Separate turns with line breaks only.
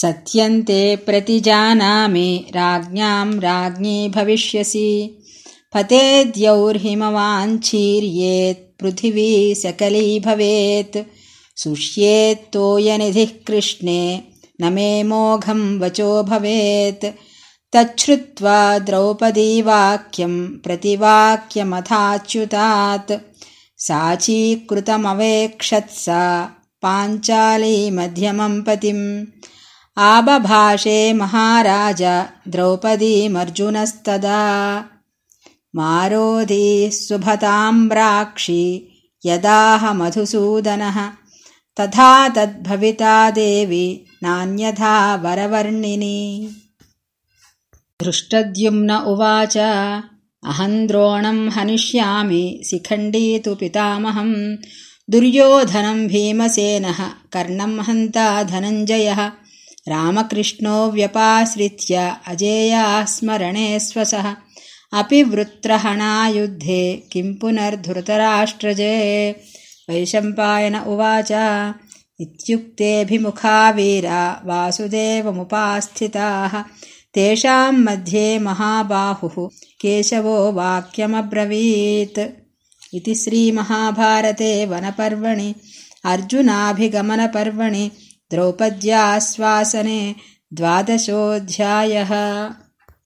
सत्यन्ते प्रतिजानामि राज्ञाम् राज्ञी भविष्यसि। पतेद्यौर्हिमवाञ्छीर्येत् पृथिवी सकली भवेत्। सुष्येत्तोयनिधिः कृष्णे न मे मोघम् वचो भवेत्। तच्छ्रुत्वा द्रौपदी वाक्यम् प्रतिवाक्यमथाच्युतात्। साचीकृतमवेक्षत्सा पाञ्चाली मध्यमम् पतिम् आबभाषे महाराज द्रौपदीमर्जुनस्तदा। मारोधी सुभताम्राक्षि यदाह मधुसूदनः। तथा तद्भविता देवि नान्यथा वरवर्णिनि। धृष्टद्युम्न उवाच अहम् द्रोणम् हनिष्यामि शिखण्डी तु पितामहम् दुर्योधनम् भीमसेनः कर्णम् हन्ता धनञ्जयः रामकृष्णो व्यपाश्रित्य अजेयाः स्मरणे स्वसः। अपि वृत्रहणायुद्धे किम् पुनर्धृतराष्ट्रजे? वैशम्पायन उवाच इत्युक्तेऽभिमुखा वीरा वासुदेवमुपास्थिताः। तेषाम् मध्ये महाबाहुः केशवो वाक्यमब्रवीत्। इति श्रीमहाभारते वनपर्वणि अर्जुनाभिगमनपर्वणि द्रौपद्याश्वासने द्वादशोऽध्यायः